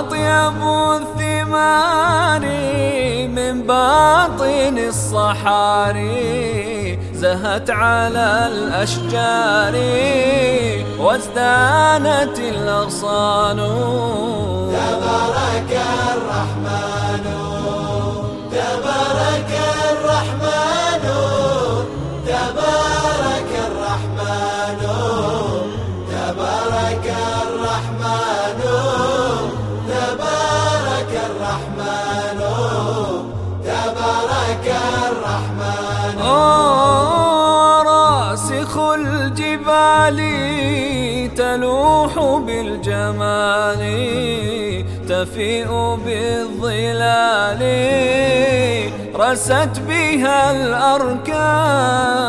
وأطيب الثمار من باطن الصحاري زهت على الأشجار وازدانت الأغصان. تبارك الرحمن تبارك الرحمن تبارك الرحمن تبارك الرحمن. تبارك الرحمن. راسخ الجبال تلوح بالجمال تفيء بالظلال رست بها الأركان.